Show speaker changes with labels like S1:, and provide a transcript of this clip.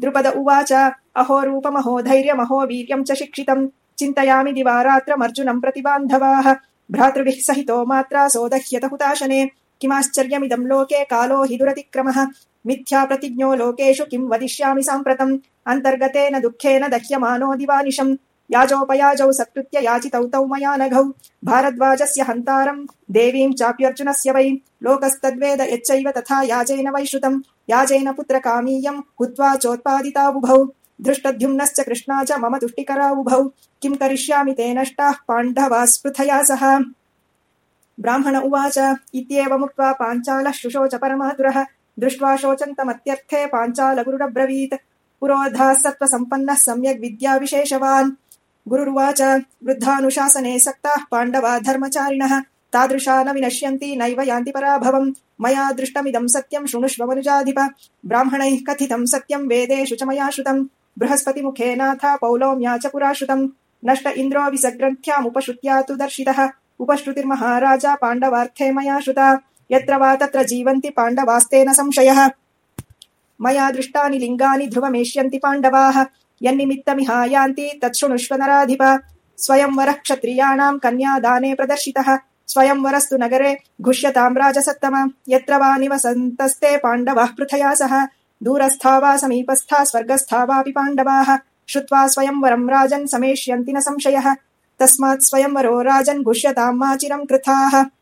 S1: द्रुपद उवाच, अहो रूपमहो धैर्यमहो वीर्यं च शिक्षितम्। चिन्तयामि दिवारात्रमर्जुनम् प्रतिबान्धवाः। भ्रातृभिः सहितो मात्रा सोदह्यत हुताशने। किमाश्चर्यमिदम् लोके कालो हि दुरतिक्रमः। मिथ्या प्रतिज्ञो लोकेषु किं वदिष्यामि साम्प्रतम्। अन्तर्गतेन दुःखेन दह्यमानो दिवानिशम्। याजोपयाजौ सत्कृत्य याचितौ तौ मया नघौ। भारद्वाजस्य हन्तारम् देवीम् चाप्यर्जुनस्य वै। लोकस्तद्वेद यच्चैव तथा याजेन वै श्रुतम् याजेन पुत्रकामीयम् हुत्वा चोत्पादिताबुभौ धृष्टद्युम्नश्च कृष्णा च मम तुष्टिकराबुभौ किम् करिष्यामि ते नष्टाः पाण्डवा स्पृथया सह। ब्राह्मण उवाच। इत्येवमुक्त्वा पाञ्चालः शुशोच परमातुरः दृष्ट्वा शोचन्तमत्यर्थे पाञ्चालगुरुरब्रवीत्। पुरोधाः सत्त्वसम्पन्नः सम्यग् विद्याविशेषवान्। गुरुर्वाच। वृद्धानुशासने सक्ताः पाण्डवा धर्मचारिणः। तादृशा न विनश्यन्ति नैव यान्ति पराभवम्। मया दृष्टमिदम् सत्यम् शृणुष्व मनुजाधिप। ब्राह्मणैः कथितम् सत्यम् वेदेषु च मया श्रुतम्। बृहस्पतिमुखेनाथा पौलोम्या च पुरा श्रुतम् नष्ट इन्द्रो विसग्रन्थ्यामुपश्रुत्या तु दर्शितः। उपश्रुतिर्महाराजा पाण्डवार्थे मया श्रुता। यत्र वा तत्र जीवन्ति पाण्डवास्तेन संशयः। मया दृष्टानि लिङ्गानि ध्रुवमेष्यन्ति पाण्डवाः यन्निमित्तमिहायान्ति तच्छृणुष्व नराधिप। स्वयंवरः क्षत्रियाणाम् कन्यादाने प्रदर्शितः। स्वयंवरस्तु नगरे घुष्यताम् राजसत्तम। यत्र वा निवसन्तस्ते पाण्डवाः पृथया सह। दूरस्था वा समीपस्था स्वर्गस्था वापि पाण्डवाः। श्रुत्वा स्वयंवरम् राजन् समेष्यन्ति न संशयः। तस्मात् स्वयंवरो राजन् घुष्यताम् माचिरम् कृथाः।